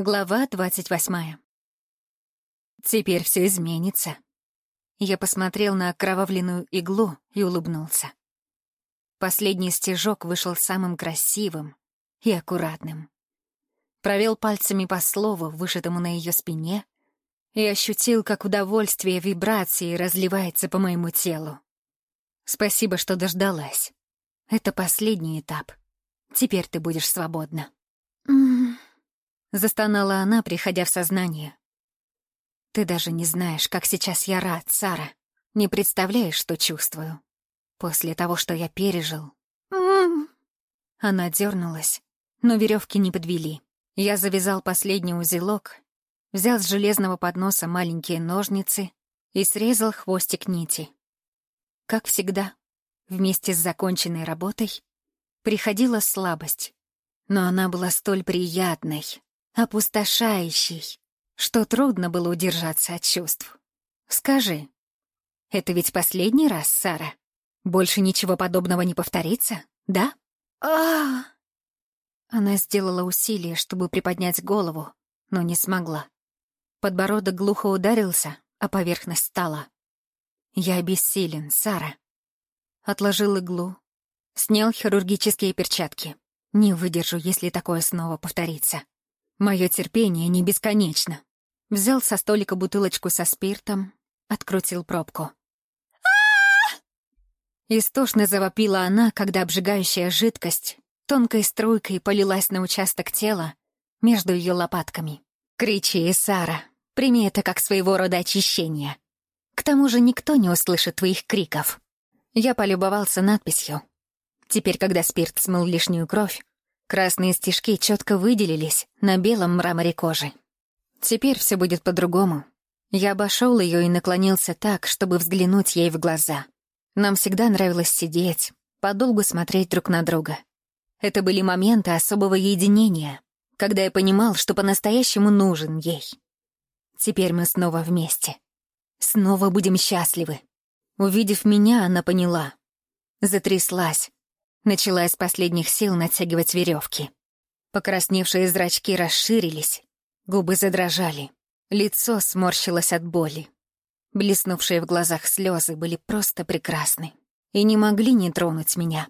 Глава двадцать восьмая. Теперь все изменится. Я посмотрел на окровавленную иглу и улыбнулся. Последний стежок вышел самым красивым и аккуратным. Провел пальцами по слову, вышитому на ее спине, и ощутил, как удовольствие вибрации разливается по моему телу. Спасибо, что дождалась. Это последний этап. Теперь ты будешь свободна. Застонала она, приходя в сознание. «Ты даже не знаешь, как сейчас я рад, Сара. Не представляешь, что чувствую. После того, что я пережил». Она дернулась, но веревки не подвели. Я завязал последний узелок, взял с железного подноса маленькие ножницы и срезал хвостик нити. Как всегда, вместе с законченной работой приходила слабость, но она была столь приятной, опустошающий, что трудно было удержаться от чувств. Скажи, это ведь последний раз, Сара? Больше ничего подобного не повторится, да? а Она сделала усилие, чтобы приподнять голову, но не смогла. Подбородок глухо ударился, а поверхность стала. «Я бессилен, Сара». Отложил иглу, снял хирургические перчатки. Не выдержу, если такое снова повторится. Мое терпение не бесконечно. Взял со столика бутылочку со спиртом, открутил пробку. Истошно завопила она, когда обжигающая жидкость тонкой струйкой полилась на участок тела между ее лопатками. «Кричи, Сара, прими это как своего рода очищение. К тому же никто не услышит твоих криков». Я полюбовался надписью. Теперь, когда спирт смыл лишнюю кровь, Красные стежки четко выделились на белом мраморе кожи. Теперь все будет по-другому. Я обошел ее и наклонился так, чтобы взглянуть ей в глаза. Нам всегда нравилось сидеть, подолгу смотреть друг на друга. Это были моменты особого единения, когда я понимал, что по-настоящему нужен ей. Теперь мы снова вместе. Снова будем счастливы. Увидев меня, она поняла. Затряслась, Начала из последних сил натягивать веревки. Покрасневшие зрачки расширились, губы задрожали, лицо сморщилось от боли. Блеснувшие в глазах слезы были просто прекрасны и не могли не тронуть меня.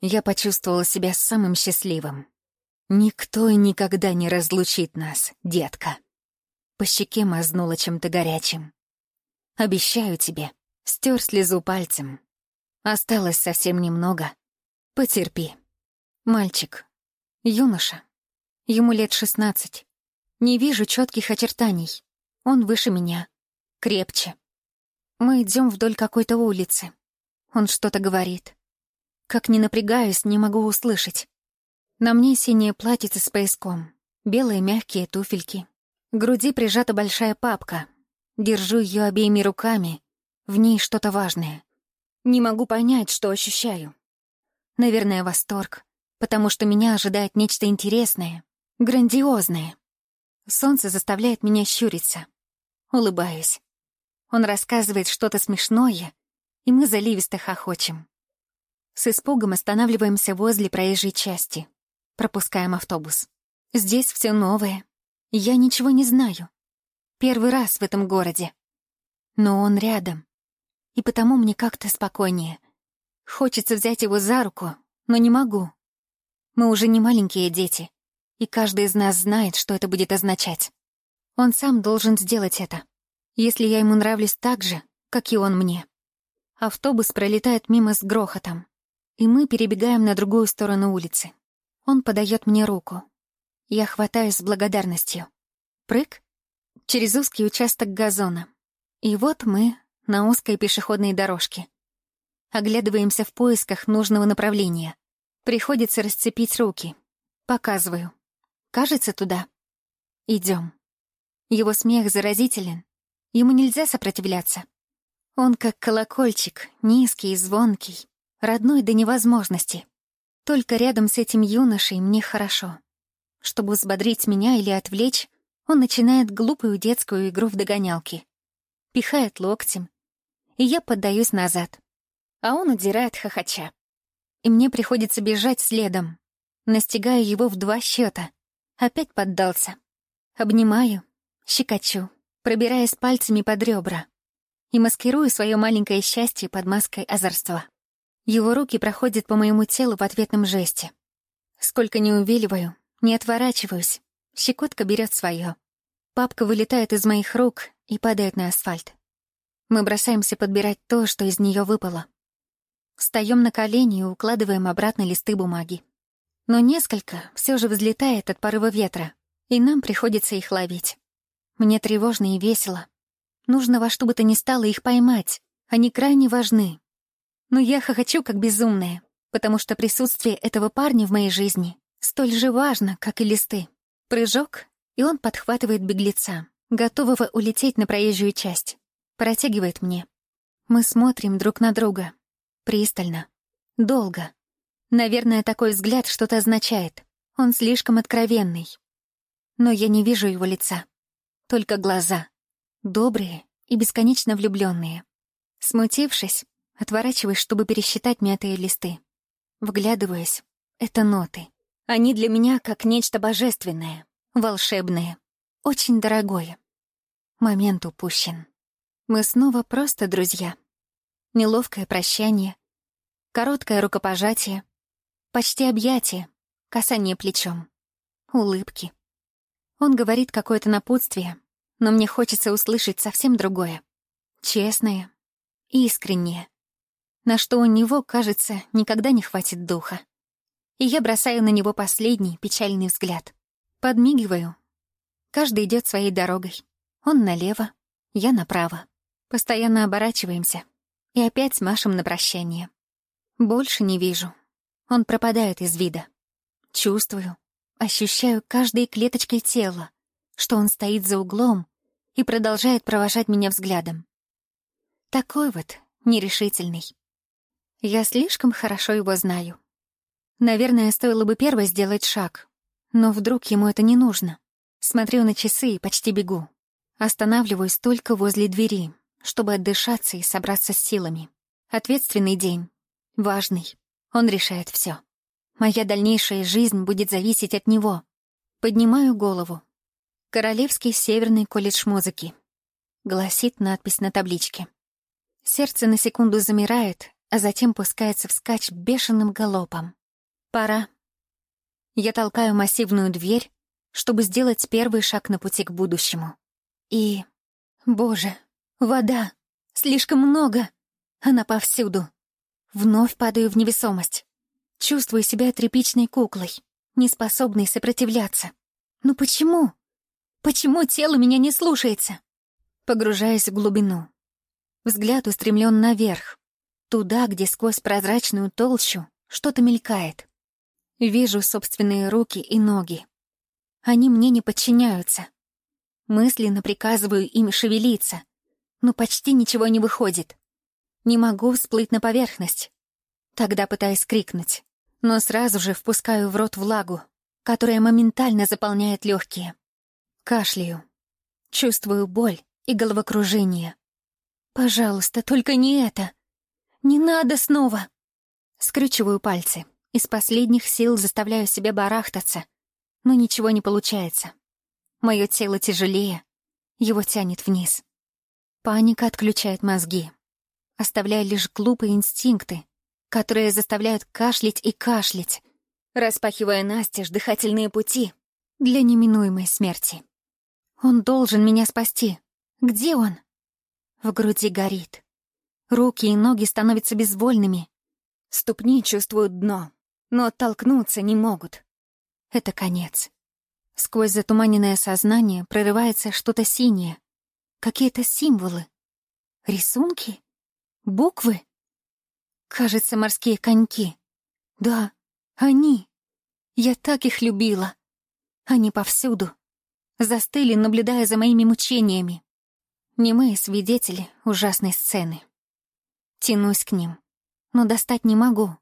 Я почувствовала себя самым счастливым. Никто и никогда не разлучит нас, детка. По щеке мазнула чем-то горячим. Обещаю тебе, стер слезу пальцем. Осталось совсем немного, Потерпи. Мальчик. Юноша. Ему лет шестнадцать. Не вижу четких очертаний. Он выше меня. Крепче. Мы идем вдоль какой-то улицы. Он что-то говорит. Как не напрягаюсь, не могу услышать. На мне синее платьице с пояском, белые мягкие туфельки. К груди прижата большая папка. Держу ее обеими руками. В ней что-то важное. Не могу понять, что ощущаю. Наверное, восторг, потому что меня ожидает нечто интересное, грандиозное. Солнце заставляет меня щуриться. Улыбаюсь. Он рассказывает что-то смешное, и мы заливисто хохочем. С испугом останавливаемся возле проезжей части. Пропускаем автобус. Здесь все новое. Я ничего не знаю. Первый раз в этом городе. Но он рядом. И потому мне как-то спокойнее — Хочется взять его за руку, но не могу. Мы уже не маленькие дети, и каждый из нас знает, что это будет означать. Он сам должен сделать это, если я ему нравлюсь так же, как и он мне. Автобус пролетает мимо с грохотом, и мы перебегаем на другую сторону улицы. Он подает мне руку. Я хватаюсь с благодарностью. Прыг через узкий участок газона. И вот мы на узкой пешеходной дорожке. Оглядываемся в поисках нужного направления. Приходится расцепить руки. Показываю. Кажется, туда. Идем. Его смех заразителен. Ему нельзя сопротивляться. Он как колокольчик, низкий и звонкий, родной до невозможности. Только рядом с этим юношей мне хорошо. Чтобы взбодрить меня или отвлечь, он начинает глупую детскую игру в догонялки. Пихает локтем, и я поддаюсь назад а он удирает хохоча. И мне приходится бежать следом, настигая его в два счета. Опять поддался. Обнимаю, щекочу, пробираясь пальцами под ребра и маскирую свое маленькое счастье под маской озорства. Его руки проходят по моему телу в ответном жесте. Сколько не увиливаю, не отворачиваюсь, щекотка берет свое. Папка вылетает из моих рук и падает на асфальт. Мы бросаемся подбирать то, что из нее выпало. Встаем на колени и укладываем обратно листы бумаги. Но несколько все же взлетает от порыва ветра, и нам приходится их ловить. Мне тревожно и весело. Нужно во что бы то ни стало их поймать. Они крайне важны. Но я хохочу как безумная, потому что присутствие этого парня в моей жизни столь же важно, как и листы. Прыжок, и он подхватывает беглеца, готового улететь на проезжую часть. Протягивает мне. Мы смотрим друг на друга. Пристально. Долго. Наверное, такой взгляд что-то означает. Он слишком откровенный. Но я не вижу его лица. Только глаза. Добрые и бесконечно влюбленные. Смутившись, отворачиваюсь, чтобы пересчитать мятые листы. Вглядываясь, это ноты. Они для меня как нечто божественное, волшебное, очень дорогое. Момент упущен. Мы снова просто друзья. Неловкое прощание, короткое рукопожатие, Почти объятие, касание плечом, улыбки. Он говорит какое-то напутствие, но мне хочется услышать совсем другое. Честное, искреннее. На что у него, кажется, никогда не хватит духа. И я бросаю на него последний печальный взгляд. Подмигиваю. Каждый идет своей дорогой. Он налево, я направо. Постоянно оборачиваемся. И опять машем на прощание. Больше не вижу. Он пропадает из вида. Чувствую, ощущаю каждой клеточкой тела, что он стоит за углом и продолжает провожать меня взглядом. Такой вот, нерешительный. Я слишком хорошо его знаю. Наверное, стоило бы первой сделать шаг, но вдруг ему это не нужно. Смотрю на часы и почти бегу. Останавливаюсь только возле двери, чтобы отдышаться и собраться с силами. Ответственный день. Важный. Он решает все. Моя дальнейшая жизнь будет зависеть от него. Поднимаю голову. Королевский северный колледж музыки. Гласит надпись на табличке. Сердце на секунду замирает, а затем пускается вскачь бешеным галопом. Пора. Я толкаю массивную дверь, чтобы сделать первый шаг на пути к будущему. И... Боже, вода! Слишком много! Она повсюду. Вновь падаю в невесомость. Чувствую себя тряпичной куклой, неспособной сопротивляться. Но почему? Почему тело меня не слушается? Погружаясь в глубину. Взгляд устремлен наверх, туда, где сквозь прозрачную толщу что-то мелькает. Вижу собственные руки и ноги. Они мне не подчиняются. Мысленно приказываю им шевелиться, но почти ничего не выходит. Не могу всплыть на поверхность. Тогда пытаюсь крикнуть, но сразу же впускаю в рот влагу, которая моментально заполняет легкие. Кашляю. Чувствую боль и головокружение. «Пожалуйста, только не это! Не надо снова!» Скрючиваю пальцы. Из последних сил заставляю себя барахтаться, но ничего не получается. Мое тело тяжелее, его тянет вниз. Паника отключает мозги оставляя лишь глупые инстинкты, которые заставляют кашлять и кашлять, распахивая настежь дыхательные пути для неминуемой смерти. Он должен меня спасти. Где он? В груди горит. Руки и ноги становятся безвольными. Ступни чувствуют дно, но оттолкнуться не могут. Это конец. Сквозь затуманенное сознание прорывается что-то синее. Какие-то символы. Рисунки? Буквы? Кажется, морские коньки. Да, они. Я так их любила. Они повсюду. Застыли, наблюдая за моими мучениями. Немые свидетели ужасной сцены. Тянусь к ним, но достать не могу.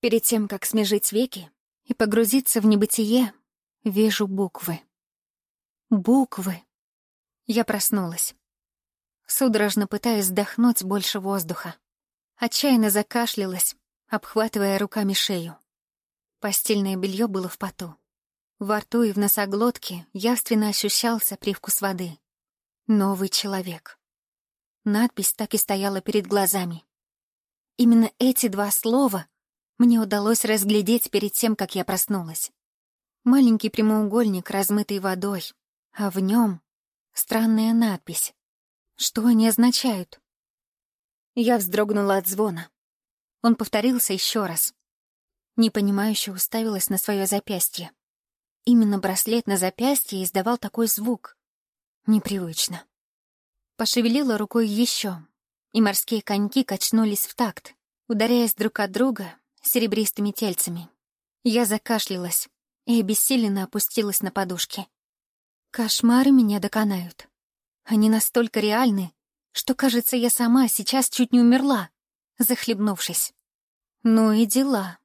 Перед тем, как смежить веки и погрузиться в небытие, вижу буквы. Буквы. Я проснулась судорожно пытаясь вдохнуть больше воздуха. Отчаянно закашлялась, обхватывая руками шею. Постельное белье было в поту. Во рту и в носоглотке явственно ощущался привкус воды. Новый человек. Надпись так и стояла перед глазами. Именно эти два слова мне удалось разглядеть перед тем, как я проснулась. Маленький прямоугольник, размытый водой, а в нем странная надпись. Что они означают? Я вздрогнула от звона. Он повторился еще раз. Непонимающе уставилась на свое запястье. Именно браслет на запястье издавал такой звук. Непривычно. Пошевелила рукой еще, и морские коньки качнулись в такт, ударяясь друг от друга серебристыми тельцами. Я закашлялась и обессиленно опустилась на подушки. Кошмары меня доконают. Они настолько реальны, что, кажется, я сама сейчас чуть не умерла, захлебнувшись. Ну и дела.